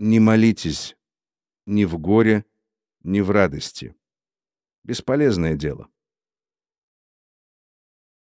Не молитесь ни в горе, ни в радости. Бесполезное дело.